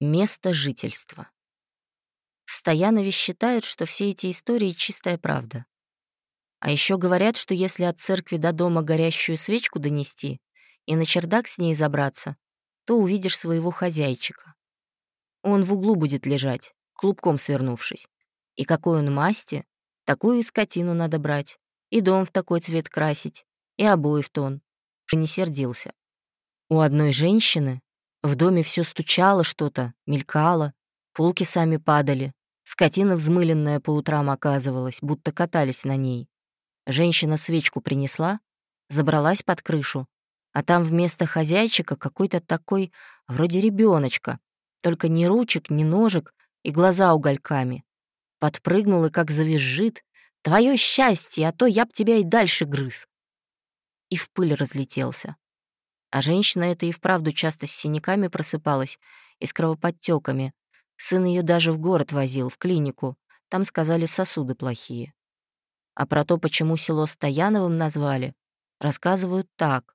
Место жительства. В Стоянове считают, что все эти истории — чистая правда. А еще говорят, что если от церкви до дома горящую свечку донести и на чердак с ней забраться, то увидишь своего хозяйчика. Он в углу будет лежать, клубком свернувшись. И какой он масти, такую скотину надо брать, и дом в такой цвет красить, и обои в тон. Что не сердился. У одной женщины в доме все стучало что-то, мелькало, полки сами падали, скотина взмыленная по утрам оказывалась, будто катались на ней. Женщина свечку принесла, забралась под крышу, а там вместо хозяйчика какой-то такой, вроде ребеночка, только ни ручек, ни ножек и глаза угольками. Подпрыгнул и как завизжит. «Твое счастье, а то я б тебя и дальше грыз!» И в пыль разлетелся. А женщина эта и вправду часто с синяками просыпалась и с кровоподтеками. Сын ее даже в город возил, в клинику. Там сказали, сосуды плохие. А про то, почему село Стояновым назвали, рассказывают так.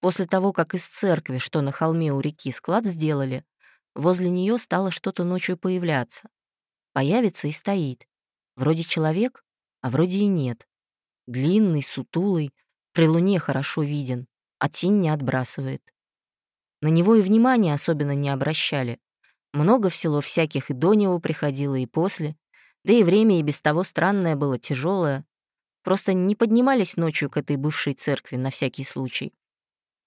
После того, как из церкви, что на холме у реки, склад сделали, возле нее стало что-то ночью появляться. Появится и стоит. Вроде человек, а вроде и нет. Длинный, сутулый, при луне хорошо виден а тень не отбрасывает. На него и внимания особенно не обращали. Много в село всяких и до него приходило, и после. Да и время и без того странное было, тяжелое. Просто не поднимались ночью к этой бывшей церкви на всякий случай.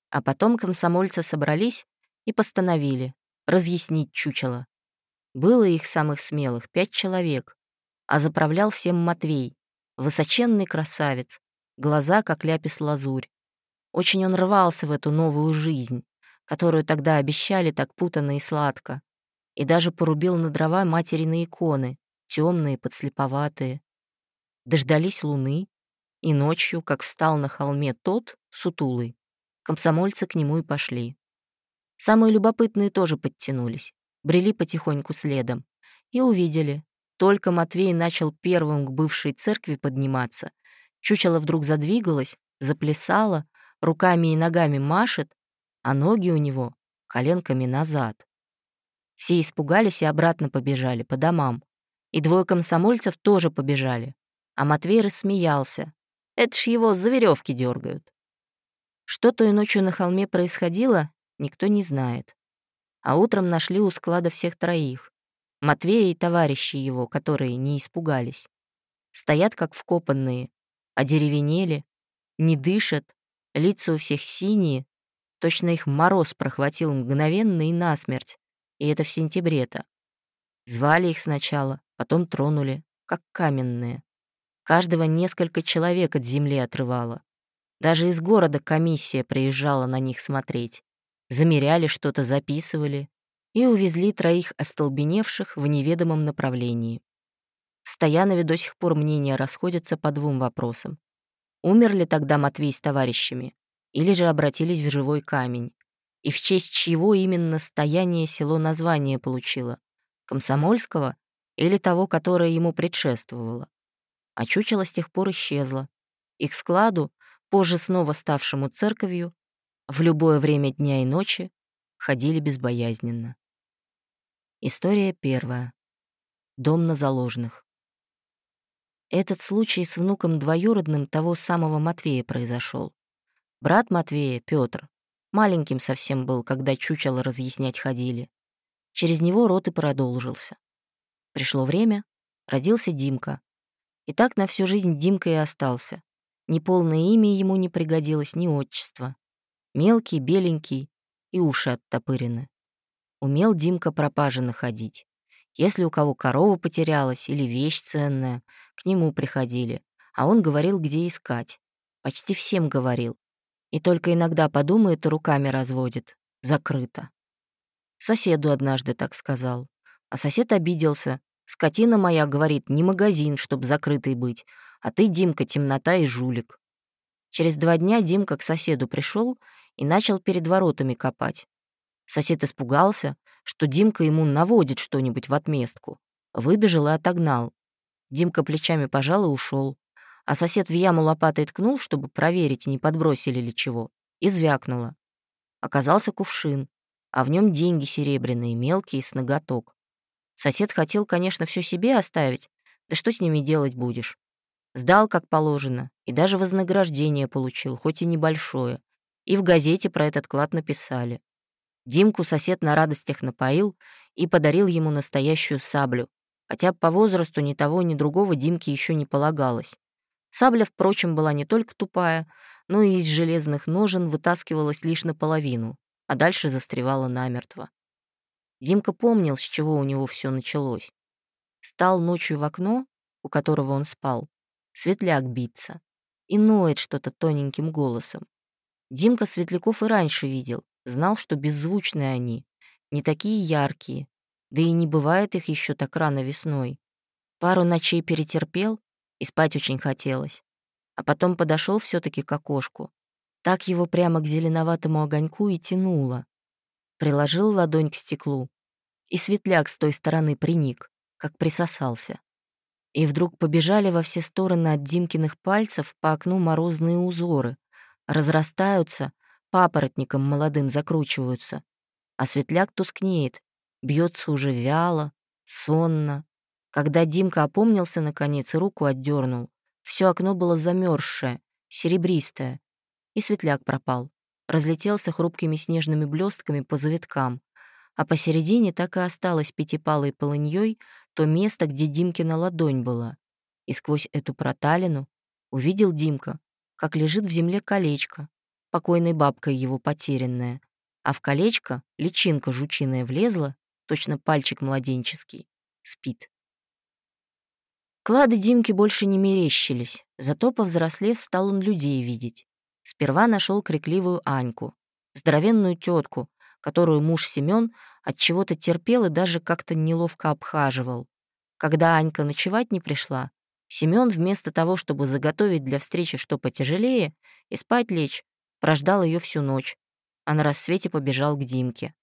А потом комсомольцы собрались и постановили разъяснить чучело. Было их самых смелых пять человек, а заправлял всем Матвей, высоченный красавец, глаза как ляпис-лазурь, очень он рвался в эту новую жизнь, которую тогда обещали так путанно и сладко, и даже порубил на дрова материны иконы, темные, подслеповатые. Дождались луны, и ночью, как встал на холме тот, сутулый, комсомольцы к нему и пошли. Самые любопытные тоже подтянулись, брели потихоньку следом и увидели. Только Матвей начал первым к бывшей церкви подниматься. Чучело вдруг задвигалось, заплясало, руками и ногами машет, а ноги у него коленками назад. Все испугались и обратно побежали, по домам. И двое комсомольцев тоже побежали. А Матвей рассмеялся. Это ж его за веревки дергают. Что той ночью на холме происходило, никто не знает. А утром нашли у склада всех троих. Матвея и товарищи его, которые не испугались. Стоят как вкопанные, одеревенели, не дышат, Лица у всех синие, точно их мороз прохватил мгновенно и насмерть, и это в сентябре-то. Звали их сначала, потом тронули, как каменные. Каждого несколько человек от земли отрывало. Даже из города комиссия приезжала на них смотреть. Замеряли что-то, записывали и увезли троих остолбеневших в неведомом направлении. В Стоянове до сих пор мнения расходятся по двум вопросам. Умер ли тогда Матвей с товарищами? Или же обратились в живой камень? И в честь чьего именно стояние село название получило? Комсомольского или того, которое ему предшествовало? А чучело с тех пор исчезло. И к складу, позже снова ставшему церковью, в любое время дня и ночи ходили безбоязненно. История первая. Дом на заложных. Этот случай с внуком двоюродным того самого Матвея произошел. Брат Матвея, Петр, маленьким совсем был, когда чучело разъяснять ходили. Через него рот и продолжился. Пришло время, родился Димка. И так на всю жизнь Димка и остался. Ни полное имя ему не пригодилось, ни отчество. Мелкий, беленький и уши оттопырены. Умел Димка пропажи находить. Если у кого корова потерялась или вещь ценная, к нему приходили, а он говорил, где искать. Почти всем говорил. И только иногда подумает и руками разводит. Закрыто. Соседу однажды так сказал. А сосед обиделся. «Скотина моя, — говорит, — не магазин, чтоб закрытый быть, а ты, Димка, темнота и жулик». Через два дня Димка к соседу пришел и начал перед воротами копать. Сосед испугался, что Димка ему наводит что-нибудь в отместку. Выбежал и отогнал. Димка плечами пожал и ушел. А сосед в яму лопатой ткнул, чтобы проверить, не подбросили ли чего, и звякнуло. Оказался кувшин. а в нем деньги серебряные, мелкие, с ноготок. Сосед хотел, конечно, все себе оставить, да что с ними делать будешь? Сдал, как положено, и даже вознаграждение получил, хоть и небольшое. И в газете про этот клад написали. Димку сосед на радостях напоил и подарил ему настоящую саблю, хотя по возрасту ни того, ни другого Димке еще не полагалось. Сабля, впрочем, была не только тупая, но и из железных ножен вытаскивалась лишь наполовину, а дальше застревала намертво. Димка помнил, с чего у него все началось. Стал ночью в окно, у которого он спал, светляк биться, и ноет что-то тоненьким голосом. Димка светляков и раньше видел, знал, что беззвучные они, не такие яркие, да и не бывает их еще так рано весной. Пару ночей перетерпел, и спать очень хотелось. А потом подошел все таки к окошку. Так его прямо к зеленоватому огоньку и тянуло. Приложил ладонь к стеклу, и светляк с той стороны приник, как присосался. И вдруг побежали во все стороны от Димкиных пальцев по окну морозные узоры, разрастаются, папоротником молодым закручиваются, а светляк тускнеет, бьется уже вяло, сонно. Когда Димка опомнился наконец и руку отдернул, все окно было замерзшее, серебристое, и светляк пропал, разлетелся хрупкими снежными блестками по завиткам, а посередине так и осталось пятипалой полыньей то место, где Димкина ладонь была. И сквозь эту проталину увидел Димка, как лежит в земле колечко, покойной бабкой его потерянное, а в колечко личинка жучиная влезла, точно пальчик младенческий, спит. Клады Димки больше не мерещились, зато, повзрослев, стал он людей видеть. Сперва нашел крикливую Аньку, здоровенную тетку, которую муж Семен от чего-то терпел и даже как-то неловко обхаживал. Когда Анька ночевать не пришла, Семен вместо того, чтобы заготовить для встречи что потяжелее и спать лечь, прождал ее всю ночь, а на рассвете побежал к Димке.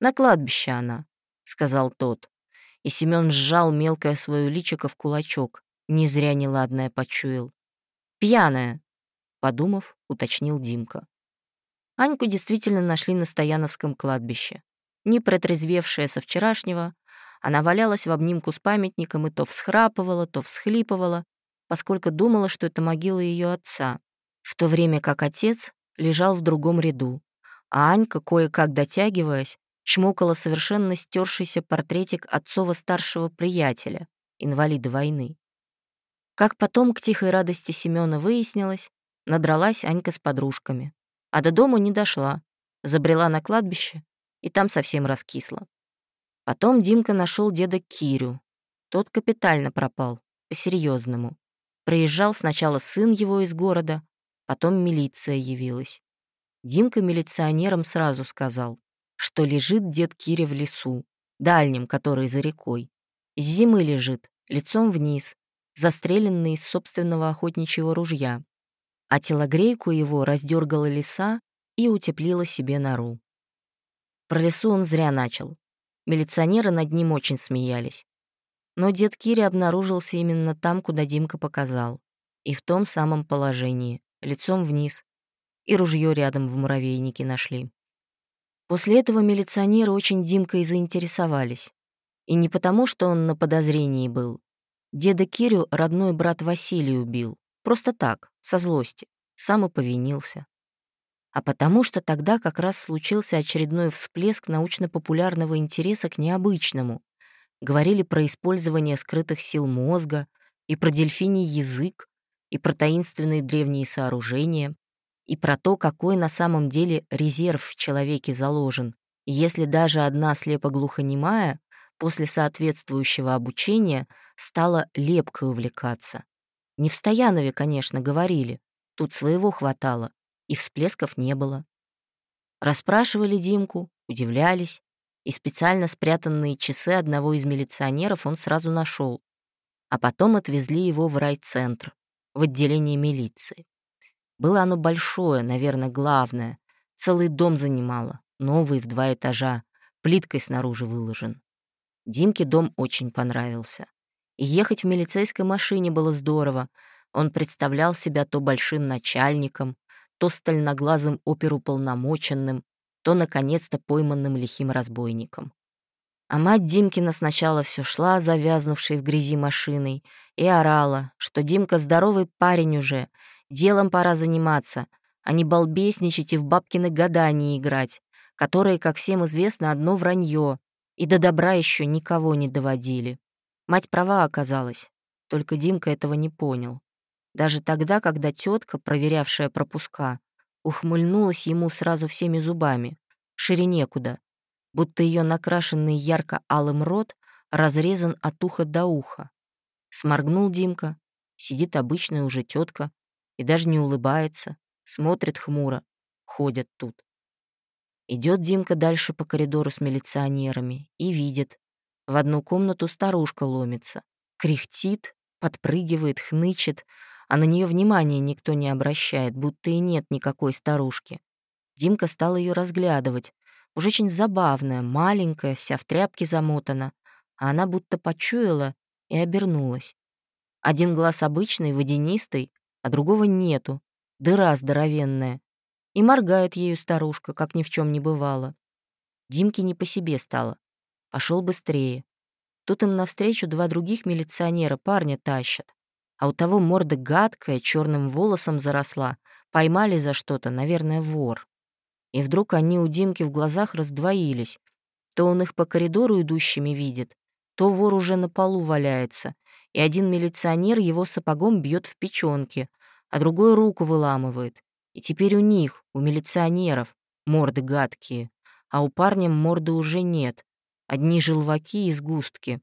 «На кладбище она», — сказал тот. И Семен сжал мелкое свое личико в кулачок, не зря неладное почуял. «Пьяная», — подумав, уточнил Димка. Аньку действительно нашли на Стояновском кладбище. Не протрезвевшая со вчерашнего, она валялась в обнимку с памятником и то всхрапывала, то всхлипывала, поскольку думала, что это могила ее отца, в то время как отец лежал в другом ряду, а Анька, кое-как дотягиваясь, чмокала совершенно стершийся портретик отцова старшего приятеля, инвалида войны. Как потом к тихой радости Семёна выяснилось, надралась Анька с подружками а до дома не дошла, забрела на кладбище и там совсем раскисла. Потом Димка нашел деда Кирю. Тот капитально пропал, по-серьезному. Проезжал сначала сын его из города, потом милиция явилась. Димка милиционерам сразу сказал, что лежит дед Киря в лесу, дальнем, который за рекой. С зимы лежит, лицом вниз, застреленный из собственного охотничьего ружья а телогрейку его раздергала лиса и утеплила себе нору. Про лесу он зря начал. Милиционеры над ним очень смеялись. Но дед Кири обнаружился именно там, куда Димка показал. И в том самом положении, лицом вниз. И ружье рядом в муравейнике нашли. После этого милиционеры очень Димкой заинтересовались. И не потому, что он на подозрении был. Деда Кирю родной брат Василий убил. Просто так, со злости. Сам и повинился. А потому что тогда как раз случился очередной всплеск научно-популярного интереса к необычному. Говорили про использование скрытых сил мозга, и про дельфиний язык, и про таинственные древние сооружения, и про то, какой на самом деле резерв в человеке заложен. Если даже одна слепо-глухонемая после соответствующего обучения стала лепкой увлекаться. Не в Стоянове, конечно, говорили. Тут своего хватало, и всплесков не было. Расспрашивали Димку, удивлялись, и специально спрятанные часы одного из милиционеров он сразу нашел, а потом отвезли его в райцентр, в отделение милиции. Было оно большое, наверное, главное. Целый дом занимало, новый в два этажа, плиткой снаружи выложен. Димке дом очень понравился. И ехать в милицейской машине было здорово. Он представлял себя то большим начальником, то стальноглазым оперуполномоченным, что наконец-то пойманным лихим разбойником. А мать Димкина сначала все шла, завязнувшей в грязи машиной, и орала, что Димка здоровый парень уже, делом пора заниматься, а не балбесничать и в бабкины гадания играть, которые, как всем известно, одно вранье, и до добра еще никого не доводили. Мать права оказалась, только Димка этого не понял. Даже тогда, когда тетка, проверявшая пропуска, ухмыльнулась ему сразу всеми зубами, шире некуда, будто ее накрашенный ярко-алым рот разрезан от уха до уха. Сморгнул Димка, сидит обычная уже тетка и даже не улыбается, смотрит хмуро, ходят тут. Идет Димка дальше по коридору с милиционерами и видит. В одну комнату старушка ломится, кряхтит, подпрыгивает, хнычет, а на нее внимания никто не обращает, будто и нет никакой старушки. Димка стал ее разглядывать. Уж очень забавная, маленькая, вся в тряпке замотана, а она будто почуяла и обернулась. Один глаз обычный, водянистый, а другого нету, дыра здоровенная. И моргает ею старушка, как ни в чем не бывало. Димке не по себе стало. Пошел быстрее. Тут им навстречу два других милиционера парня тащат. А у того морда гадкая, черным волосом заросла. Поймали за что-то, наверное, вор. И вдруг они у Димки в глазах раздвоились. То он их по коридору идущими видит, то вор уже на полу валяется, и один милиционер его сапогом бьет в печенки, а другой руку выламывает. И теперь у них, у милиционеров, морды гадкие, а у парня морды уже нет, одни желваки и сгустки.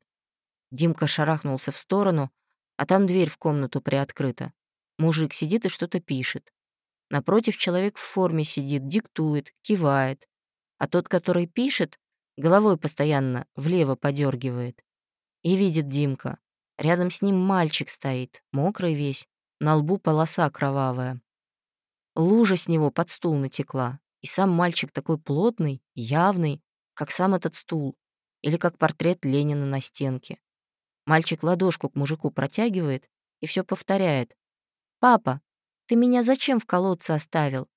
Димка шарахнулся в сторону, а там дверь в комнату приоткрыта. Мужик сидит и что-то пишет. Напротив человек в форме сидит, диктует, кивает. А тот, который пишет, головой постоянно влево подергивает. И видит Димка. Рядом с ним мальчик стоит, мокрый весь, на лбу полоса кровавая. Лужа с него под стул натекла, и сам мальчик такой плотный, явный, как сам этот стул, или как портрет Ленина на стенке. Мальчик ладошку к мужику протягивает и все повторяет. «Папа, ты меня зачем в колодце оставил?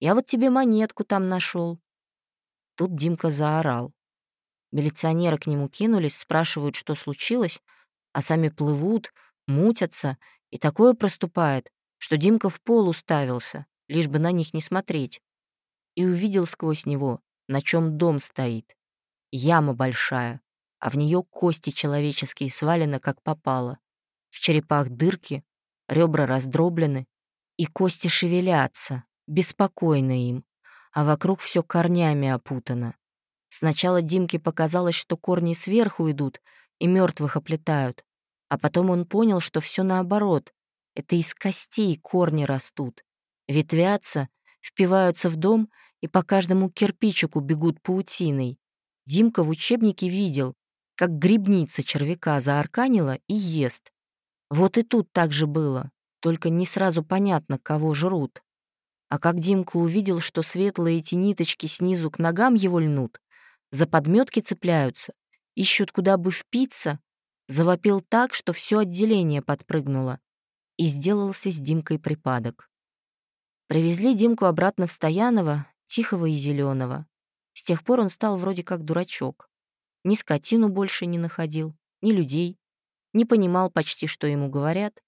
Я вот тебе монетку там нашел. Тут Димка заорал. Милиционеры к нему кинулись, спрашивают, что случилось, а сами плывут, мутятся, и такое проступает, что Димка в пол уставился, лишь бы на них не смотреть. И увидел сквозь него, на чем дом стоит. Яма большая, а в нее кости человеческие свалены, как попало. В черепах дырки, ребра раздроблены, и кости шевелятся, беспокойно им, а вокруг все корнями опутано. Сначала Димке показалось, что корни сверху идут и мертвых оплетают, а потом он понял, что все наоборот. Это из костей корни растут, ветвятся, впиваются в дом и по каждому кирпичику бегут паутиной. Димка в учебнике видел, как грибница червяка заарканила и ест. Вот и тут так же было, только не сразу понятно, кого жрут. А как Димка увидел, что светлые эти ниточки снизу к ногам его льнут, за подметки цепляются, ищут, куда бы впиться, завопил так, что все отделение подпрыгнуло, и сделался с Димкой припадок. Привезли Димку обратно в Стояново, тихого и зеленого. С тех пор он стал вроде как дурачок. Ни скотину больше не находил, ни людей, не понимал почти, что ему говорят,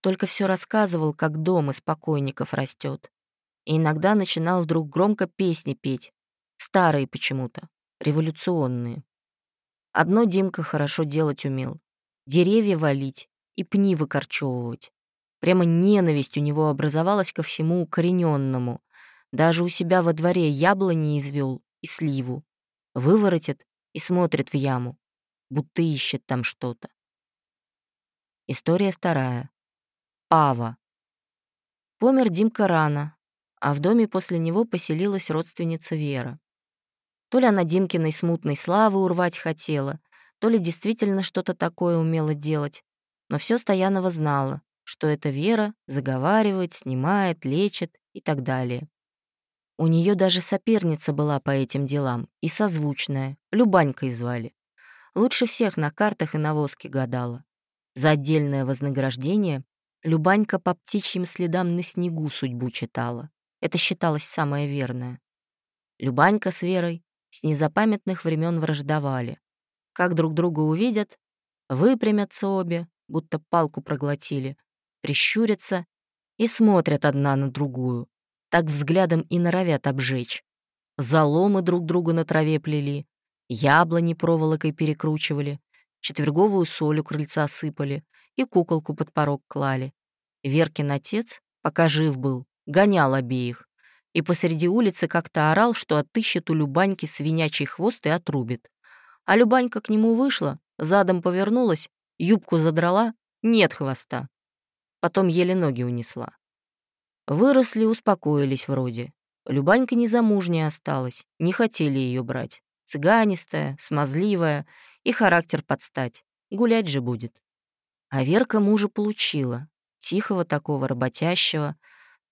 только все рассказывал, как дом из покойников растет. И иногда начинал вдруг громко песни петь, старые почему-то, революционные. Одно Димка хорошо делать умел — деревья валить и пни выкорчевывать. Прямо ненависть у него образовалась ко всему укорененному. Даже у себя во дворе яблони извел и сливу. Выворотит и смотрит в яму, будто ищет там что-то. История вторая. Ава. Помер Димка рано, а в доме после него поселилась родственница Вера. То ли она Димкиной смутной славы урвать хотела, то ли действительно что-то такое умела делать, но все Стоянова знала, что эта Вера заговаривает, снимает, лечит и так далее. У нее даже соперница была по этим делам, и созвучная, Любанькой звали. Лучше всех на картах и на воске гадала. За отдельное вознаграждение Любанька по птичьим следам на снегу судьбу читала. Это считалось самое верное. Любанька с Верой с незапамятных времен враждовали. Как друг друга увидят, выпрямятся обе, будто палку проглотили, прищурятся и смотрят одна на другую. Так взглядом и норовят обжечь. Заломы друг другу на траве плели, яблони проволокой перекручивали, четверговую соль у крыльца сыпали и куколку под порог клали. Веркин отец, пока жив был, гонял обеих, и посреди улицы как-то орал, что отыщет у Любаньки свинячий хвост и отрубит. А Любанька к нему вышла, задом повернулась, юбку задрала, нет хвоста. Потом еле ноги унесла. Выросли, успокоились вроде. Любанька незамужняя осталась, не хотели ее брать. Цыганистая, смазливая и характер подстать. Гулять же будет. А Верка мужа получила. Тихого такого, работящего.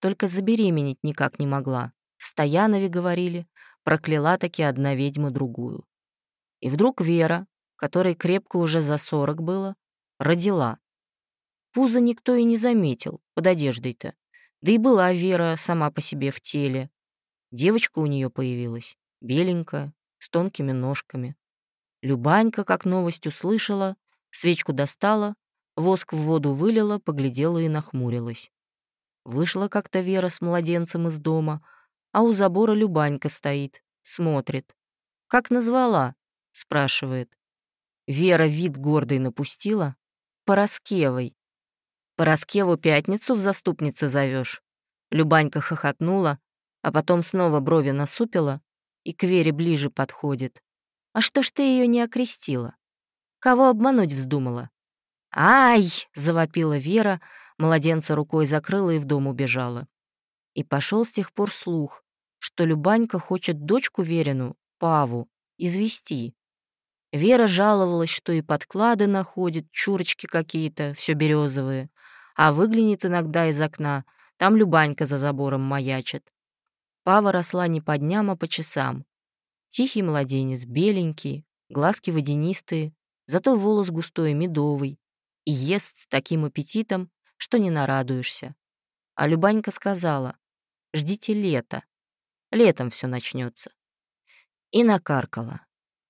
Только забеременеть никак не могла. В Стоянове говорили, прокляла таки одна ведьма другую. И вдруг Вера, которой крепко уже за сорок было, родила. Пузо никто и не заметил, под одеждой-то. Да и была Вера сама по себе в теле. Девочка у нее появилась, беленькая, с тонкими ножками. Любанька, как новость услышала, свечку достала, воск в воду вылила, поглядела и нахмурилась. Вышла как-то Вера с младенцем из дома, а у забора Любанька стоит, смотрит. «Как назвала?» — спрашивает. Вера вид гордый напустила. «Пороскевой». «Пороскеву пятницу в заступнице зовешь?» Любанька хохотнула, а потом снова брови насупила и к Вере ближе подходит. «А что ж ты ее не окрестила? Кого обмануть вздумала?» «Ай!» — завопила Вера, младенца рукой закрыла и в дом убежала. И пошел с тех пор слух, что Любанька хочет дочку Верину, Паву, извести. Вера жаловалась, что и подклады находит, чурочки какие-то, все березовые, а выглянет иногда из окна, там Любанька за забором маячит. Пава росла не по дням, а по часам. Тихий младенец, беленький, глазки водянистые, зато волос густой, медовый, и ест с таким аппетитом, что не нарадуешься. А Любанька сказала, ждите лета, летом все начнется. И накаркала.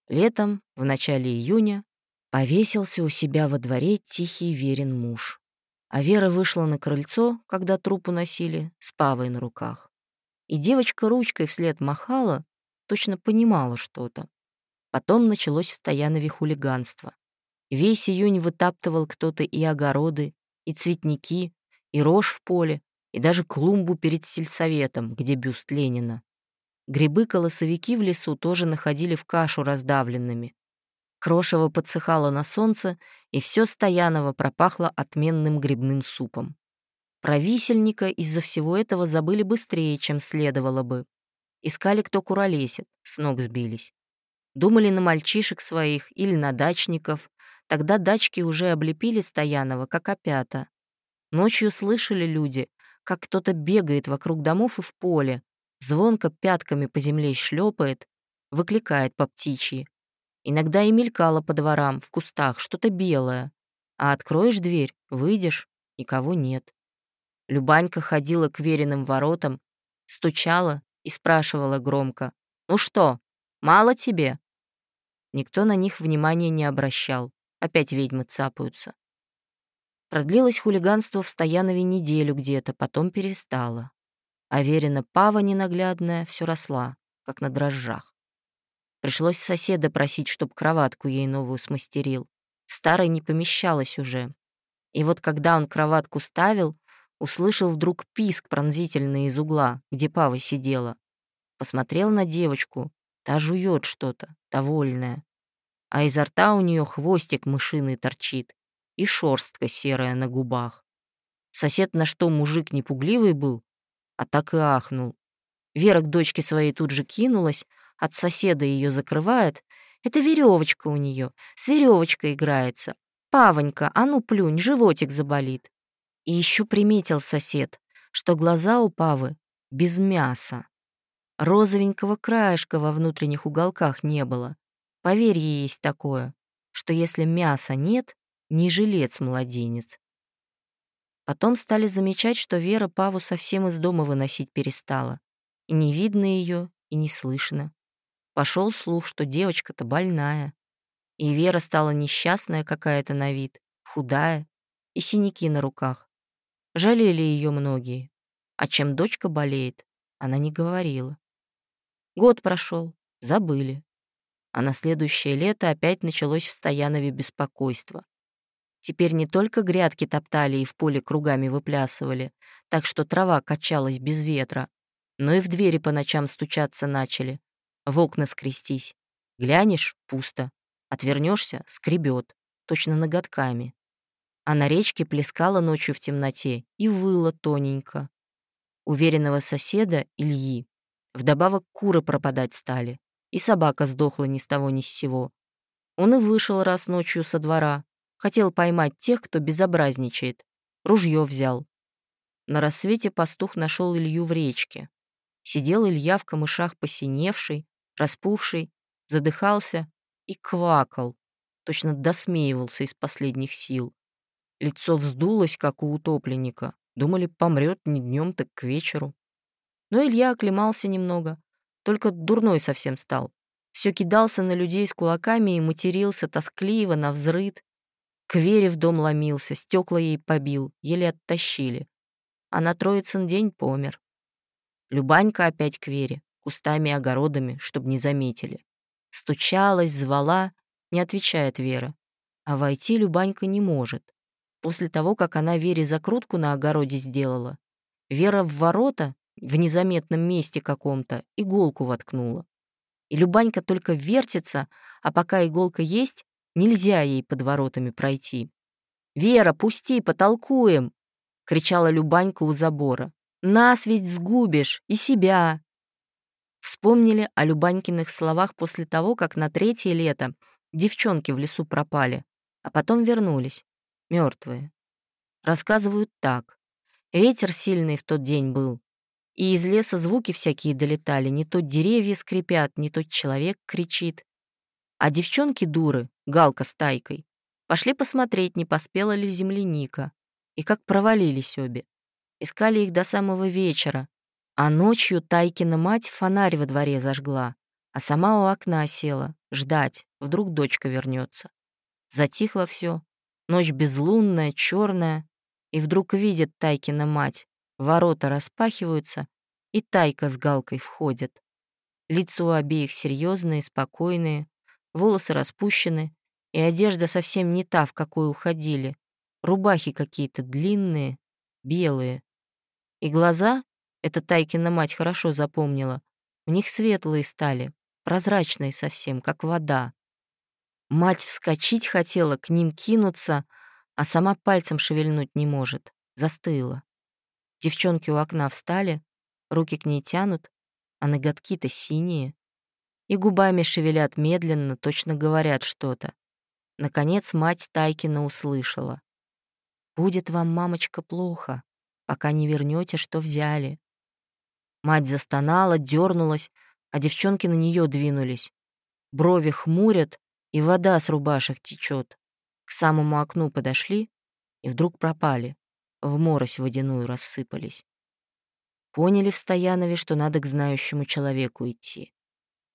Летом, в начале июня, повесился у себя во дворе тихий верен муж. А Вера вышла на крыльцо, когда труп уносили, с Павой на руках. И девочка ручкой вслед махала, точно понимала что-то. Потом началось в Стоянове хулиганство. Весь июнь вытаптывал кто-то и огороды, и цветники, и рожь в поле, и даже клумбу перед сельсоветом, где бюст Ленина. Грибы-колосовики в лесу тоже находили в кашу раздавленными. Крошево подсыхало на солнце, и все Стояново пропахло отменным грибным супом. Про висельника из-за всего этого забыли быстрее, чем следовало бы. Искали, кто куролесит, с ног сбились. Думали на мальчишек своих или на дачников. Тогда дачки уже облепили Стоянова, как опята. Ночью слышали люди, как кто-то бегает вокруг домов и в поле, звонко пятками по земле шлепает, выкликает по птичьи. Иногда и мелькало по дворам, в кустах, что-то белое. А откроешь дверь, выйдешь, никого нет. Любанька ходила к веренным воротам, стучала и спрашивала громко. «Ну что, мало тебе?» Никто на них внимания не обращал. Опять ведьмы цапаются. Продлилось хулиганство в Стоянове неделю где-то, потом перестало. А Верина Пава ненаглядная все росла, как на дрожжах. Пришлось соседа просить, чтоб кроватку ей новую смастерил. В старой не помещалась уже. И вот когда он кроватку ставил, услышал вдруг писк пронзительный из угла, где Пава сидела. Посмотрел на девочку, та жует что-то, довольная. А изо рта у нее хвостик мышиный торчит и шорстка серая на губах. Сосед на что мужик непугливый был, а так и ахнул. Вера к дочке своей тут же кинулась, от соседа ее закрывает. Это веревочка у нее, с веревочкой играется. Павонька, а ну плюнь, животик заболит. И еще приметил сосед, что глаза у Павы без мяса. Розовенького краешка во внутренних уголках не было. Поверь, ей есть такое, что если мяса нет, не жилец младенец. Потом стали замечать, что Вера Паву совсем из дома выносить перестала. И не видно ее, и не слышно. Пошел слух, что девочка-то больная. И Вера стала несчастная какая-то на вид, худая, и синяки на руках. Жалели ее многие. А чем дочка болеет, она не говорила. Год прошел, забыли. А на следующее лето опять началось в Стоянове беспокойство. Теперь не только грядки топтали и в поле кругами выплясывали, так что трава качалась без ветра, но и в двери по ночам стучаться начали, в окна скрестись. Глянешь — пусто, отвернешься — скребет, точно ноготками. А на речке плескала ночью в темноте и выла тоненько. Уверенного соседа, Ильи, вдобавок куры пропадать стали, и собака сдохла ни с того ни с сего. Он и вышел раз ночью со двора, Хотел поймать тех, кто безобразничает. Ружье взял. На рассвете пастух нашел Илью в речке. Сидел Илья в камышах посиневший, распухший, задыхался и квакал, точно досмеивался из последних сил. Лицо вздулось, как у утопленника. Думали, помрет не днем, так к вечеру. Но Илья оклемался немного, только дурной совсем стал. Все кидался на людей с кулаками и матерился тоскливо, на взрыд. К Вере в дом ломился, стекла ей побил, еле оттащили. А на Троицын день помер. Любанька опять к Вере, кустами и огородами, чтоб не заметили. Стучалась, звала, не отвечает Вера. А войти Любанька не может. После того, как она Вере закрутку на огороде сделала, Вера в ворота, в незаметном месте каком-то, иголку воткнула. И Любанька только вертится, а пока иголка есть, Нельзя ей под воротами пройти. «Вера, пусти, потолкуем!» — кричала Любанька у забора. «Нас ведь сгубишь! И себя!» Вспомнили о Любанькиных словах после того, как на третье лето девчонки в лесу пропали, а потом вернулись, мертвые. Рассказывают так. Ветер сильный в тот день был, и из леса звуки всякие долетали, не то деревья скрипят, не то человек кричит. А девчонки дуры, Галка с Тайкой, пошли посмотреть, не поспела ли земляника, и как провалились обе. Искали их до самого вечера, а ночью Тайкина мать фонарь во дворе зажгла, а сама у окна села, ждать, вдруг дочка вернется. Затихло все, ночь безлунная, черная, и вдруг видит Тайкина мать, ворота распахиваются, и Тайка с Галкой входят. Лица у обеих серьезные, спокойные, волосы распущены, и одежда совсем не та, в какую уходили. Рубахи какие-то длинные, белые. И глаза, эта Тайкина мать хорошо запомнила, у них светлые стали, прозрачные совсем, как вода. Мать вскочить хотела, к ним кинуться, а сама пальцем шевельнуть не может. Застыла. Девчонки у окна встали, руки к ней тянут, а ноготки-то синие и губами шевелят медленно, точно говорят что-то. Наконец мать Тайкина услышала. «Будет вам, мамочка, плохо, пока не вернете, что взяли». Мать застонала, дернулась, а девчонки на нее двинулись. Брови хмурят, и вода с рубашек течет. К самому окну подошли и вдруг пропали, в морось водяную рассыпались. Поняли в Стоянове, что надо к знающему человеку идти.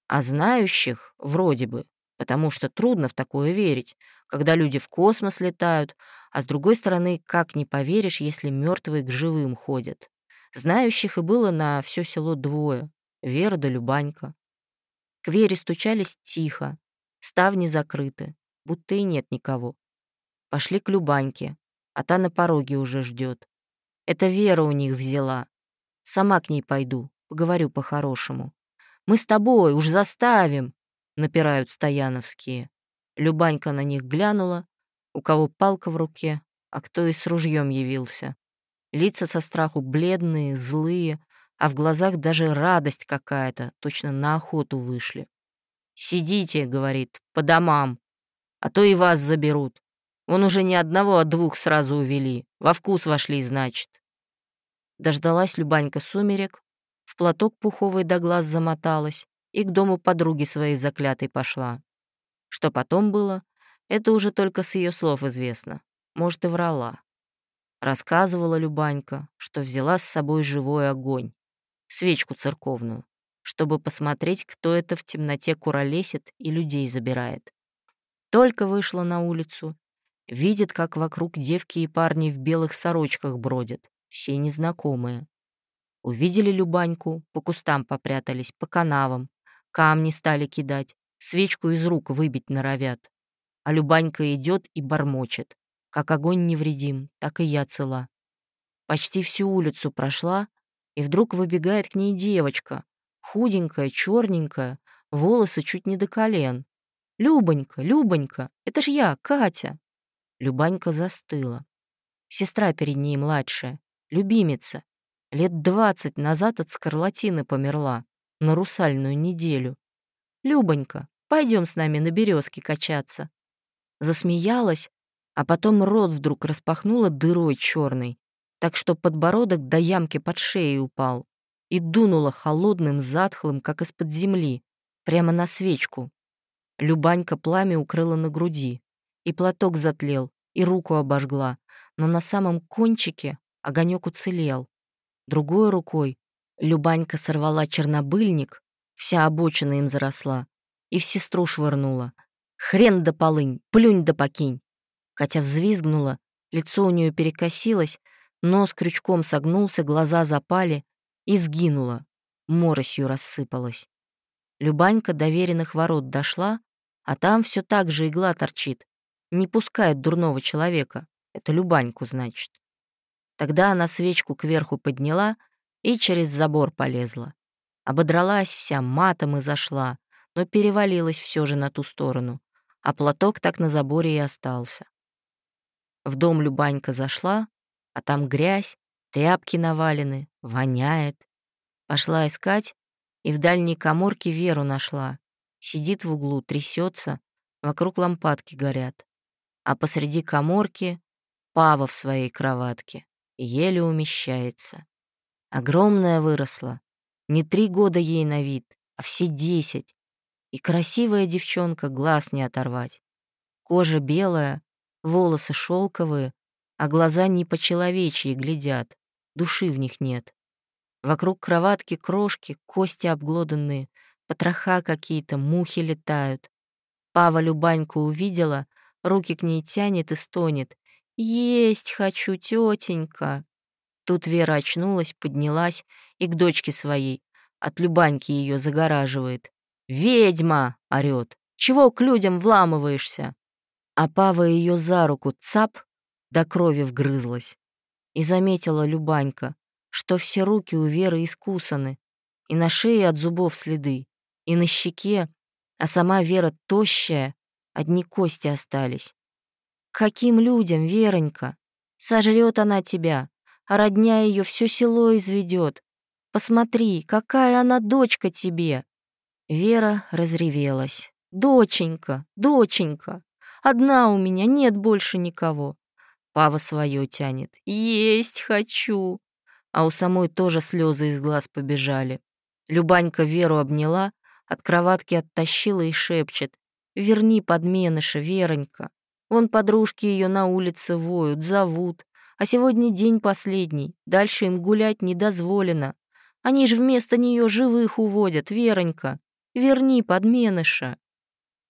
А знающих, вроде бы, потому что трудно в такое верить, когда люди в космос летают, а с другой стороны, как не поверишь, если мертвые к живым ходят. Знающих и было на все село двое — Вера да Любанька. К Вере стучались тихо, ставни закрыты, будто и нет никого. Пошли к Любаньке, а та на пороге уже ждет. Это Вера у них взяла. Сама к ней пойду, поговорю по-хорошему. Мы с тобой, уж заставим!» — напирают стояновские. Любанька на них глянула, у кого палка в руке, а кто и с ружьем явился. Лица со страху бледные, злые, а в глазах даже радость какая-то, точно на охоту вышли. «Сидите», — говорит, — «по домам, а то и вас заберут. Вон уже не одного, а двух сразу увели. Во вкус вошли, значит». Дождалась Любанька сумерек, в платок пуховый до глаз замоталась и к дому подруги своей заклятой пошла. Что потом было, это уже только с ее слов известно. Может, и врала. Рассказывала Любанька, что взяла с собой живой огонь, свечку церковную, чтобы посмотреть, кто это в темноте куролесит и людей забирает. Только вышла на улицу, видит, как вокруг девки и парни в белых сорочках бродят, все незнакомые. Увидели Любаньку, по кустам попрятались, по канавам, камни стали кидать, свечку из рук выбить норовят. А Любанька идет и бормочет. Как огонь невредим, так и я цела. Почти всю улицу прошла, и вдруг выбегает к ней девочка, худенькая, черненькая, волосы чуть не до колен. «Любонька, Любонька, это ж я, Катя!» Любанька застыла. Сестра перед ней младшая, любимица. Лет двадцать назад от скарлатины померла, на русальную неделю. «Любонька, пойдем с нами на березке качаться». Засмеялась, а потом рот вдруг распахнула дырой черной, так что подбородок до ямки под шеей упал, и дунула холодным, затхлым, как из-под земли, прямо на свечку. Любанька пламя укрыла на груди, и платок затлел, и руку обожгла, но на самом кончике огонек уцелел. Другой рукой Любанька сорвала чернобыльник, вся обочина им заросла, и в сестру швырнула. «Хрен да полынь, плюнь да покинь!» Катя взвизгнула, лицо у нее перекосилось, Нос крючком согнулся, глаза запали и сгинула, моросью рассыпалась. Любанька до веренных ворот дошла, а там все так же игла торчит. Не пускает дурного человека. Это Любаньку, значит. Тогда она свечку кверху подняла и через забор полезла. Ободралась вся, матом и зашла, но перевалилась все же на ту сторону, а платок так на заборе и остался. В дом Любанька зашла, а там грязь, тряпки навалены, воняет. Пошла искать и в дальней коморке Веру нашла. Сидит в углу, трясется, вокруг лампадки горят. А посреди коморки Пава в своей кроватке, еле умещается. Огромная выросла, не три года ей на вид, а все десять. И красивая девчонка, глаз не оторвать. Кожа белая, волосы шелковые, а глаза не по-человечьи глядят, души в них нет. Вокруг кроватки крошки, кости обглоданные, потроха какие-то, мухи летают. Пава Любаньку увидела, руки к ней тянет и стонет. «Есть хочу, тетенька!» Тут Вера очнулась, поднялась и к дочке своей, от Любаньки ее загораживает. «Ведьма!» — орёт. «Чего к людям вламываешься?» А Пава ее за руку цап до крови вгрызлась. И заметила Любанька, что все руки у Веры искусаны, и на шее от зубов следы, и на щеке, а сама Вера тощая, одни кости остались. каким людям, Веронька? Сожрет она тебя, а родня ее все село изведет. Посмотри, какая она дочка тебе!» Вера разревелась. «Доченька, доченька, одна у меня, нет больше никого. Пава свое тянет. «Есть хочу!» А у самой тоже слезы из глаз побежали. Любанька Веру обняла, от кроватки оттащила и шепчет. «Верни подменыша, Веронька. Вон подружки ее на улице воют, зовут. А сегодня день последний, дальше им гулять не дозволено. Они же вместо нее живых уводят, Веронька. Верни подменыша!»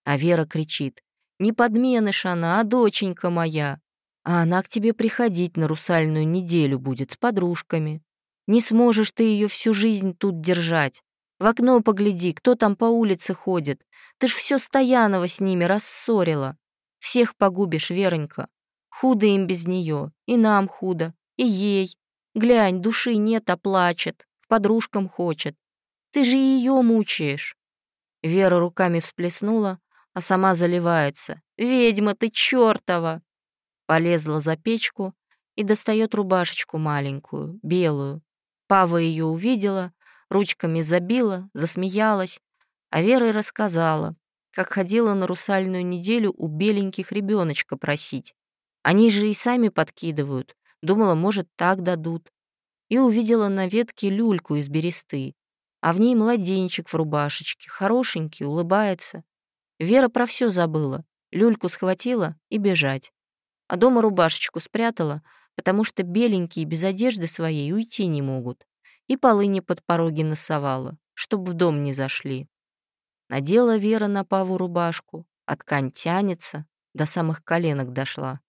А Вера кричит. «Не подменыш она, а доченька моя а она к тебе приходить на русальную неделю будет с подружками. Не сможешь ты ее всю жизнь тут держать. В окно погляди, кто там по улице ходит. Ты ж все Стоянова с ними рассорила. Всех погубишь, Веронька. Худо им без нее, и нам худо, и ей. Глянь, души нет, а плачет, к подружкам хочет. Ты же ее мучаешь. Вера руками всплеснула, а сама заливается. «Ведьма ты чертова!» Полезла за печку и достает рубашечку маленькую, белую. Пава ее увидела, ручками забила, засмеялась, а Вера и рассказала, как ходила на русальную неделю у беленьких ребеночка просить. Они же и сами подкидывают. Думала, может, так дадут. И увидела на ветке люльку из бересты, а в ней младенчик в рубашечке, хорошенький, улыбается. Вера про все забыла, люльку схватила и бежать а дома рубашечку спрятала, потому что беленькие без одежды своей уйти не могут. И полыни под пороги носовала, чтоб в дом не зашли. Надела Вера на Паву рубашку, а ткань тянется, до самых коленок дошла.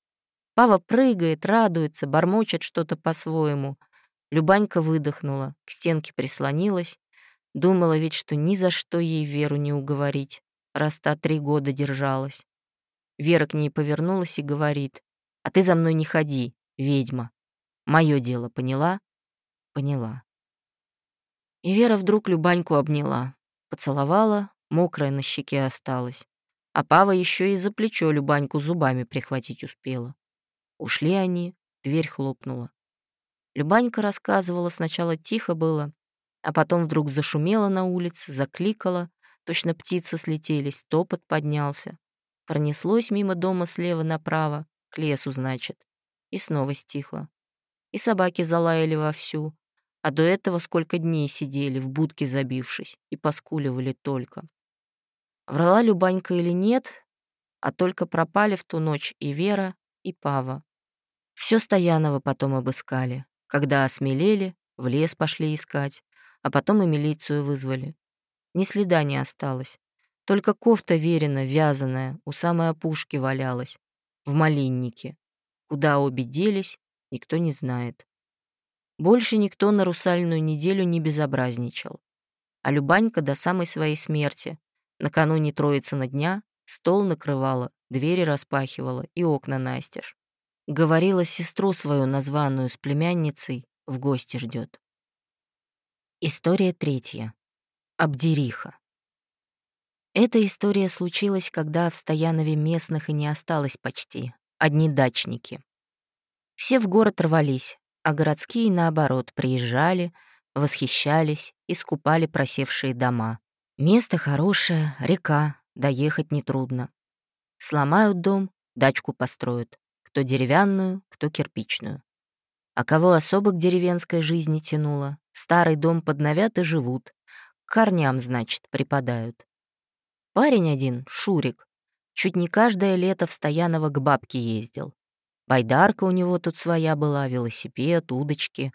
Пава прыгает, радуется, бормочет что-то по-своему. Любанька выдохнула, к стенке прислонилась. Думала ведь, что ни за что ей Веру не уговорить, раз та три года держалась. Вера к ней повернулась и говорит, «А ты за мной не ходи, ведьма. Мое дело, поняла?» «Поняла». И Вера вдруг Любаньку обняла, поцеловала, мокрая на щеке осталась. А Пава еще и за плечо Любаньку зубами прихватить успела. Ушли они, дверь хлопнула. Любанька рассказывала, сначала тихо было, а потом вдруг зашумела на улице, закликала, точно птицы слетелись, топот поднялся. Пронеслось мимо дома слева направо, к лесу, значит, и снова стихло. И собаки залаяли вовсю, а до этого сколько дней сидели, в будке забившись, и поскуливали только. Врала Любанька или нет, а только пропали в ту ночь и Вера, и Пава. Все Стоянова потом обыскали. Когда осмелели, в лес пошли искать, а потом и милицию вызвали. Ни следа не осталось. Только кофта верена, вязаная, у самой опушки валялась, в малиннике. Куда обе никто не знает. Больше никто на русальную неделю не безобразничал. А Любанька до самой своей смерти, накануне Троицына дня, стол накрывала, двери распахивала и окна настежь. Говорила сестру свою, названную с племянницей, в гости ждет. История третья. Абдериха. Эта история случилась, когда в Стоянове местных и не осталось почти, одни дачники. Все в город рвались, а городские, наоборот, приезжали, восхищались, искупали просевшие дома. Место хорошее, река, доехать нетрудно. Сломают дом, дачку построят кто деревянную, кто кирпичную. А кого особо к деревенской жизни тянуло, старый дом подновят и живут, к корням, значит, припадают. Парень один, Шурик, чуть не каждое лето в Стояново к бабке ездил. Байдарка у него тут своя была, велосипед, удочки.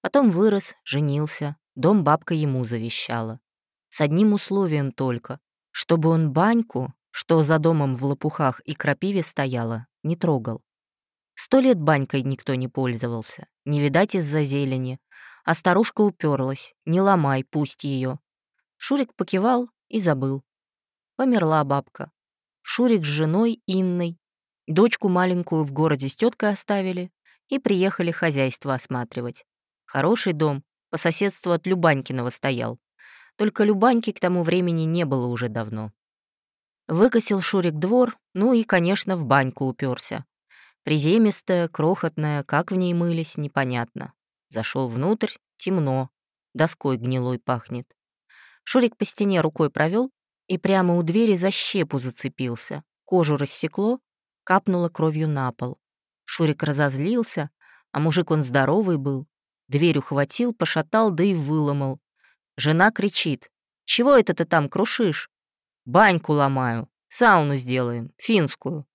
Потом вырос, женился, дом бабка ему завещала. С одним условием только, чтобы он баньку, что за домом в лопухах и крапиве стояла, не трогал. Сто лет банькой никто не пользовался, не видать из-за зелени. А старушка уперлась, не ломай, пусть ее. Шурик покивал и забыл. Померла бабка. Шурик с женой Инной. Дочку маленькую в городе с теткой оставили и приехали хозяйство осматривать. Хороший дом, по соседству от Любанькиного стоял. Только Любаньки к тому времени не было уже давно. Выкосил Шурик двор, ну и, конечно, в баньку уперся. Приземистая, крохотная, как в ней мылись, непонятно. Зашел внутрь, темно, доской гнилой пахнет. Шурик по стене рукой провел и прямо у двери за щепу зацепился. Кожу рассекло, капнуло кровью на пол. Шурик разозлился, а мужик он здоровый был. Дверь ухватил, пошатал, да и выломал. Жена кричит. «Чего это ты там крушишь?» «Баньку ломаю, сауну сделаем, финскую».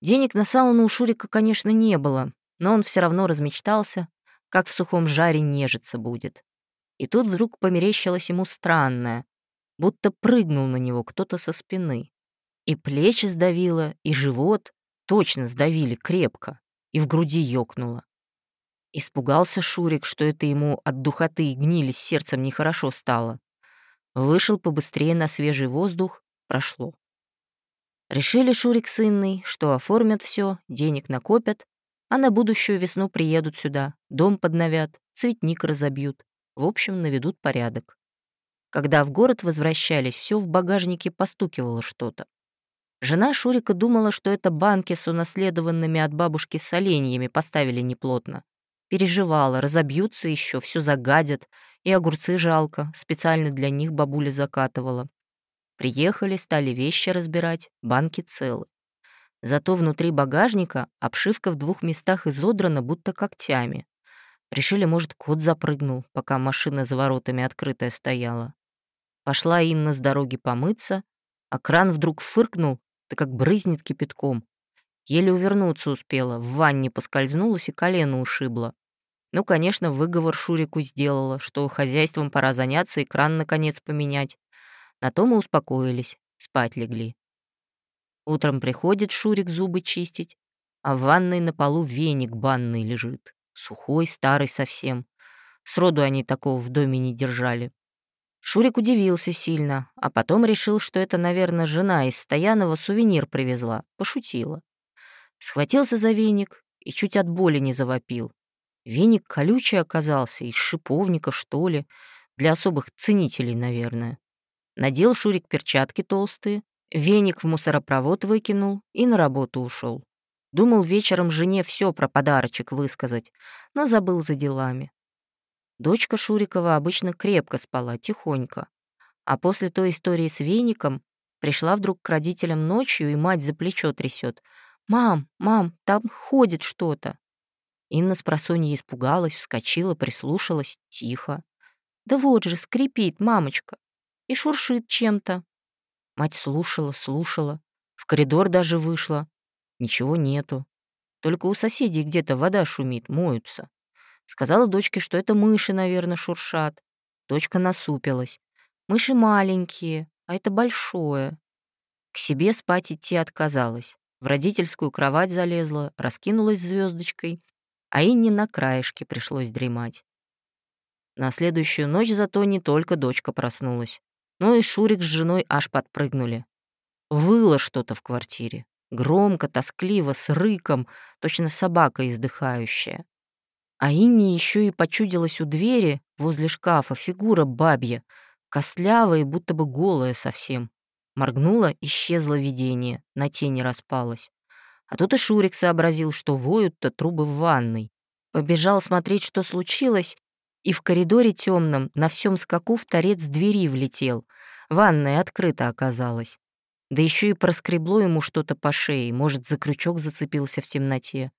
Денег на сауну у Шурика, конечно, не было, но он все равно размечтался, как в сухом жаре нежиться будет. И тут вдруг померещилось ему странное, будто прыгнул на него кто-то со спины. И плечи сдавило, и живот точно сдавили крепко, и в груди ёкнуло. Испугался Шурик, что это ему от духоты и гнили с сердцем нехорошо стало. Вышел побыстрее на свежий воздух, прошло. Решили Шурик с Инной, что оформят все, денег накопят, а на будущую весну приедут сюда, дом подновят, цветник разобьют, в общем, наведут порядок. Когда в город возвращались, все в багажнике постукивало что-то. Жена Шурика думала, что это банки с унаследованными от бабушки соленьями поставили неплотно. Переживала, разобьются еще, все загадят, и огурцы жалко, специально для них бабуля закатывала. Приехали, стали вещи разбирать, банки целы. Зато внутри багажника обшивка в двух местах изодрана, будто когтями. Решили, может, кот запрыгнул, пока машина за воротами открытая стояла. Пошла Инна с дороги помыться, а кран вдруг фыркнул, да как брызнет кипятком. Еле увернуться успела, в ванне поскользнулась и колено ушибла. Ну, конечно, выговор Шурику сделала, что хозяйством пора заняться и кран, наконец, поменять. На то мы успокоились, спать легли. Утром приходит Шурик зубы чистить, а в ванной на полу веник банный лежит. Сухой, старый совсем. Сроду они такого в доме не держали. Шурик удивился сильно, а потом решил, что это, наверное, жена из Стоянова сувенир привезла, пошутила. Схватился за веник и чуть от боли не завопил. Веник колючий оказался, из шиповника, что ли, для особых ценителей, наверное. Надел Шурик перчатки толстые, веник в мусоропровод выкинул и на работу ушел. Думал вечером жене все про подарочек высказать, но забыл за делами. Дочка Шурикова обычно крепко спала, тихонько. А после той истории с веником пришла вдруг к родителям ночью, и мать за плечо трясет. «Мам, мам, там ходит что-то». Инна с просонья испугалась, вскочила, прислушалась. Тихо. «Да вот же, скрипит, мамочка. И шуршит чем-то». Мать слушала, слушала. В коридор даже вышла. Ничего нету. Только у соседей где-то вода шумит, моются. Сказала дочке, что это мыши, наверное, шуршат. Дочка насупилась. Мыши маленькие, а это большое. К себе спать идти отказалась. В родительскую кровать залезла, раскинулась звездочкой а Инне на краешке пришлось дремать. На следующую ночь зато не только дочка проснулась, но и Шурик с женой аж подпрыгнули. Выло что-то в квартире. Громко, тоскливо, с рыком, точно собака издыхающая. А Инне еще и почудилась у двери, возле шкафа, фигура бабья, костлявая будто бы голая совсем. Моргнула, исчезло видение, на тени распалась. А тут и Шурик сообразил, что воют-то трубы в ванной. Побежал смотреть, что случилось, и в коридоре темном на всем скаку в торец двери влетел. Ванная открыта оказалась. Да еще и проскребло ему что-то по шее, может, за крючок зацепился в темноте.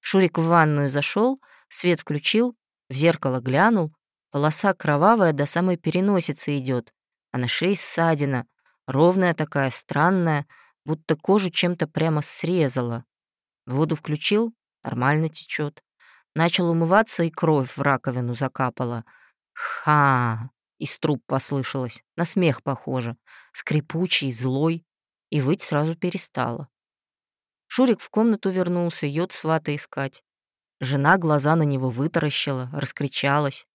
Шурик в ванную зашел, свет включил, в зеркало глянул, полоса кровавая до самой переносицы идет, а на шее ссадина, ровная такая, странная, будто кожу чем-то прямо срезала. Воду включил, нормально течет. Начал умываться, и кровь в раковину закапала. Ха! Из труб послышалось, на смех похоже, скрипучий, злой, и выть сразу перестала. Шурик в комнату вернулся, йод свата искать. Жена глаза на него вытаращила, раскричалась.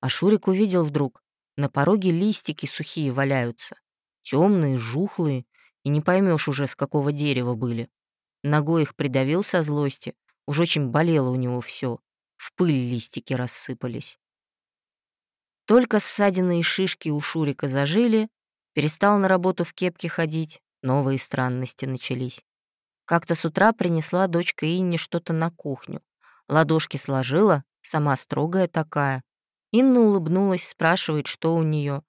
А Шурик увидел вдруг, на пороге листики сухие валяются, темные, жухлые, и не поймешь уже, с какого дерева были. Ногой их придавил со злости, уж очень болело у него все. В пыль листики рассыпались. Только ссадины и шишки у Шурика зажили, перестал на работу в кепке ходить, новые странности начались. Как-то с утра принесла дочка Инне что-то на кухню. Ладошки сложила, сама строгая такая. Инна улыбнулась, спрашивает, что у нее.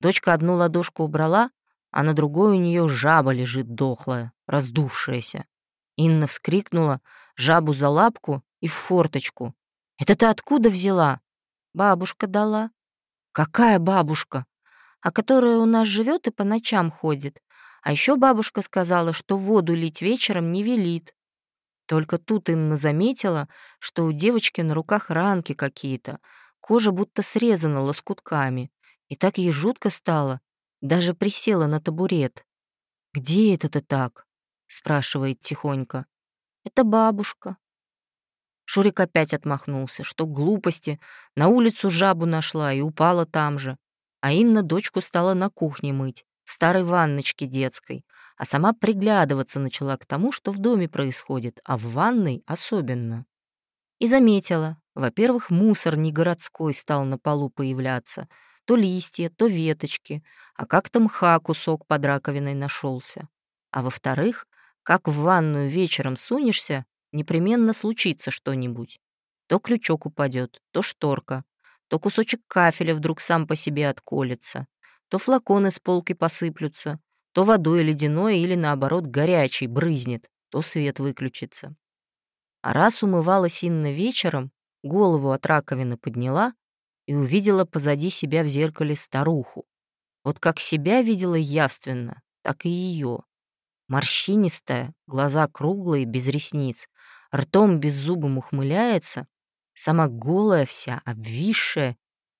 Дочка одну ладошку убрала, а на другой у нее жаба лежит дохлая, раздувшаяся. Инна вскрикнула, жабу за лапку и в форточку. «Это ты откуда взяла?» «Бабушка дала». «Какая бабушка?» «А которая у нас живет и по ночам ходит. А еще бабушка сказала, что воду лить вечером не велит». Только тут Инна заметила, что у девочки на руках ранки какие-то, кожа будто срезана лоскутками. И так ей жутко стало, даже присела на табурет. «Где это ты так?» — спрашивает тихонько. «Это бабушка». Шурик опять отмахнулся, что глупости, на улицу жабу нашла и упала там же. А Инна дочку стала на кухне мыть, в старой ванночке детской, а сама приглядываться начала к тому, что в доме происходит, а в ванной особенно. И заметила, во-первых, мусор не городской стал на полу появляться — то листья, то веточки, а как-то мха кусок под раковиной нашелся. А во-вторых, как в ванную вечером сунешься, непременно случится что-нибудь. То крючок упадет, то шторка, то кусочек кафеля вдруг сам по себе отколется, то флаконы с полки посыплются, то водой ледяной или, наоборот, горячий брызнет, то свет выключится. А раз умывалась Инна вечером, голову от раковины подняла, и увидела позади себя в зеркале старуху. Вот как себя видела явственно, так и ее. Морщинистая, глаза круглые, без ресниц, ртом беззубым ухмыляется, Сама голая вся, обвисшая,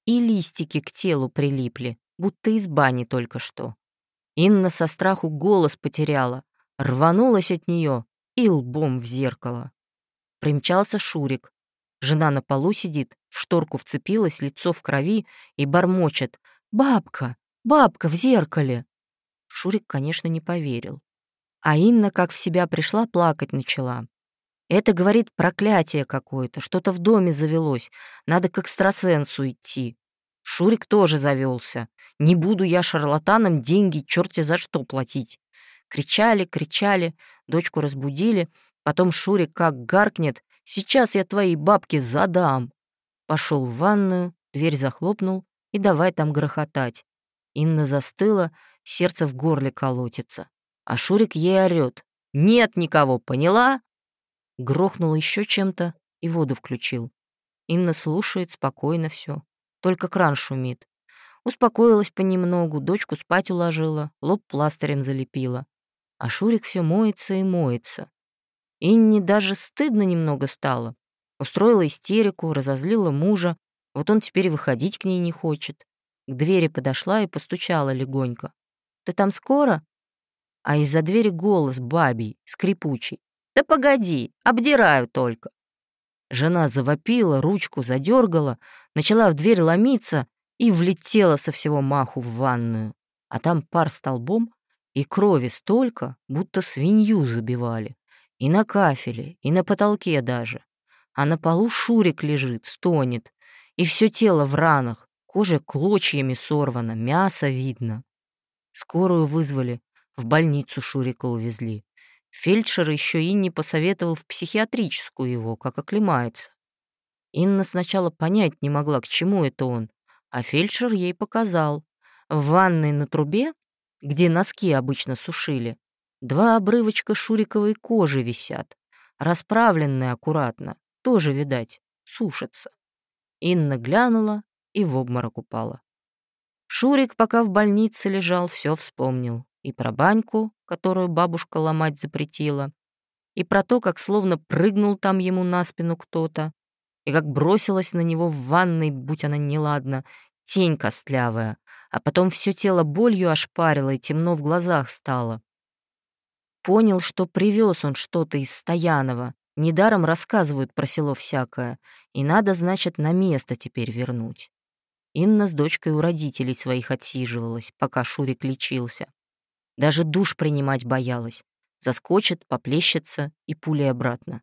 и листики к телу прилипли, будто из бани только что. Инна со страху голос потеряла, рванулась от нее и лбом в зеркало. Примчался Шурик. Жена на полу сидит, в шторку вцепилась, лицо в крови и бормочет. «Бабка! Бабка в зеркале!» Шурик, конечно, не поверил. А Инна, как в себя пришла, плакать начала. Это, говорит, проклятие какое-то, что-то в доме завелось, надо к экстрасенсу идти. Шурик тоже завелся. Не буду я шарлатанам деньги черти за что платить. Кричали, кричали, дочку разбудили, потом Шурик как гаркнет, сейчас я твоей бабке задам. Пошел в ванную, дверь захлопнул и давай там грохотать. Инна застыла, сердце в горле колотится. А Шурик ей орёт. «Нет никого, поняла?» Грохнул еще чем-то и воду включил. Инна слушает, спокойно все. Только кран шумит. Успокоилась понемногу, дочку спать уложила, лоб пластырем залепила. А Шурик все моется и моется. Инне даже стыдно немного стало. Устроила истерику, разозлила мужа, вот он теперь выходить к ней не хочет. К двери подошла и постучала легонько. «Ты там скоро?» А из-за двери голос бабий, скрипучий. «Да погоди, обдираю только». Жена завопила, ручку задергала, начала в дверь ломиться и влетела со всего маху в ванную. А там пар столбом и крови столько, будто свинью забивали. И на кафеле, и на потолке даже. А на полу Шурик лежит, стонет. И все тело в ранах, кожа клочьями сорвана, мясо видно. Скорую вызвали, в больницу Шурика увезли. Фельдшер еще и не посоветовал в психиатрическую его, как оклемается. Инна сначала понять не могла, к чему это он, а фельдшер ей показал. В ванной на трубе, где носки обычно сушили, два обрывочка шуриковой кожи висят, расправленные аккуратно, тоже, видать, сушатся. Инна глянула и в обморок упала. Шурик, пока в больнице лежал, все вспомнил и про баньку, которую бабушка ломать запретила, и про то, как словно прыгнул там ему на спину кто-то, и как бросилась на него в ванной, будь она неладна, тень костлявая, а потом все тело болью ошпарило и темно в глазах стало. Понял, что привез он что-то из Стоянова, недаром рассказывают про село всякое, и надо, значит, на место теперь вернуть. Инна с дочкой у родителей своих отсиживалась, пока Шурик лечился. Даже душ принимать боялась. Заскочит, поплещется и пулей обратно.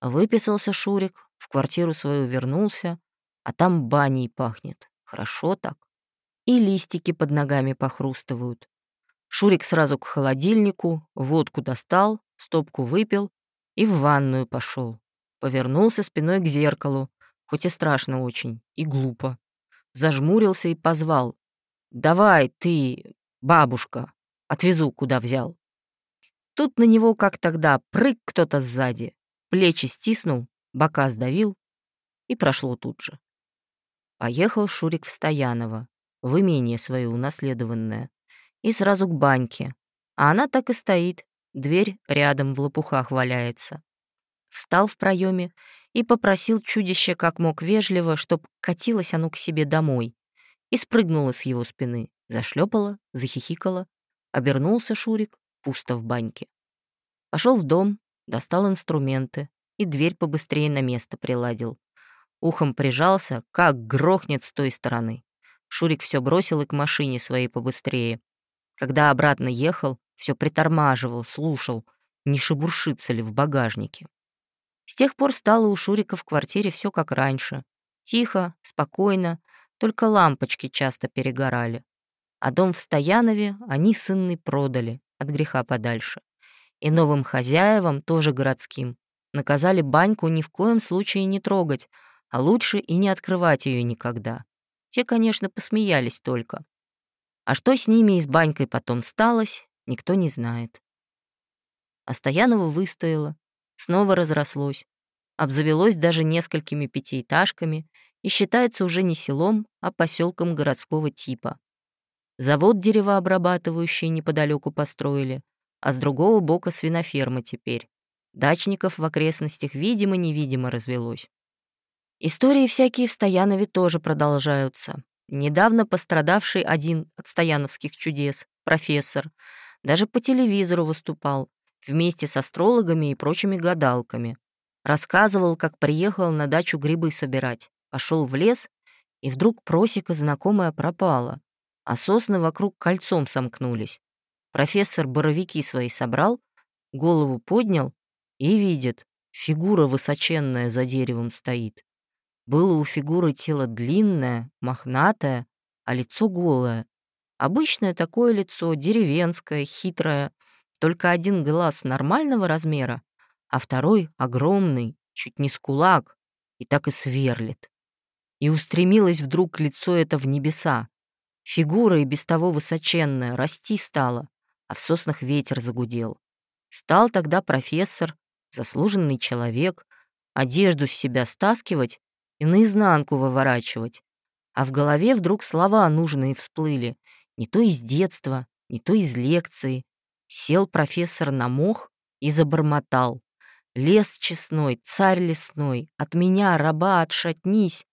Выписался Шурик, в квартиру свою вернулся, а там баней пахнет. Хорошо так. И листики под ногами похрустывают. Шурик сразу к холодильнику, водку достал, стопку выпил и в ванную пошел. Повернулся спиной к зеркалу, хоть и страшно очень, и глупо. Зажмурился и позвал. «Давай ты, бабушка!» Отвезу, куда взял. Тут на него, как тогда, прыг кто-то сзади, плечи стиснул, бока сдавил, и прошло тут же. Поехал Шурик в Стояново, в имение свое унаследованное, и сразу к баньке. А она так и стоит, дверь рядом в лопухах валяется. Встал в проеме и попросил чудище как мог вежливо, чтоб катилось оно к себе домой, и спрыгнула с его спины, зашлепала, захихикала, Обернулся Шурик, пусто в баньке. Пошел в дом, достал инструменты и дверь побыстрее на место приладил. Ухом прижался, как грохнет с той стороны. Шурик все бросил и к машине своей побыстрее. Когда обратно ехал, все притормаживал, слушал, не шебуршится ли в багажнике. С тех пор стало у Шурика в квартире все как раньше. Тихо, спокойно, только лампочки часто перегорали а дом в Стоянове они сынный продали, от греха подальше. И новым хозяевам, тоже городским, наказали баньку ни в коем случае не трогать, а лучше и не открывать ее никогда. Те, конечно, посмеялись только. А что с ними и с банькой потом сталось, никто не знает. А Стоянова выстояло, снова разрослось, обзавелось даже несколькими пятиэтажками и считается уже не селом, а поселком городского типа. Завод деревообрабатывающий неподалеку построили, а с другого бока свиноферма теперь. Дачников в окрестностях видимо-невидимо развелось. Истории всякие в Стоянове тоже продолжаются. Недавно пострадавший один от стояновских чудес, профессор, даже по телевизору выступал, вместе с астрологами и прочими гадалками. Рассказывал, как приехал на дачу грибы собирать, пошел в лес, и вдруг просека знакомая пропала, а сосны вокруг кольцом сомкнулись. Профессор боровики свои собрал, голову поднял и видит, фигура высоченная за деревом стоит. Было у фигуры тело длинное, мохнатое, а лицо голое. Обычное такое лицо, деревенское, хитрое, только один глаз нормального размера, а второй огромный, чуть не с кулак, и так и сверлит. И устремилось вдруг лицо это в небеса. Фигура и без того высоченная, расти стала, а в соснах ветер загудел. Стал тогда профессор, заслуженный человек, одежду с себя стаскивать и наизнанку выворачивать. А в голове вдруг слова нужные всплыли, не то из детства, не то из лекции, Сел профессор на мох и забормотал. «Лес честной, царь лесной, от меня, раба, отшатнись!»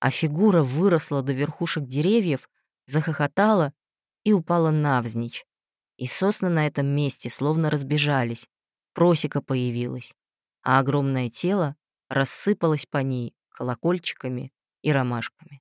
А фигура выросла до верхушек деревьев, захохотала и упала навзничь. И сосны на этом месте словно разбежались, просека появилась, а огромное тело рассыпалось по ней колокольчиками и ромашками.